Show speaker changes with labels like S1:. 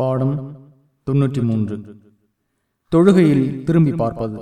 S1: பாடம் தொன்னூற்றி மூன்று. தொழுகையில் திரும்பி பார்ப்பது.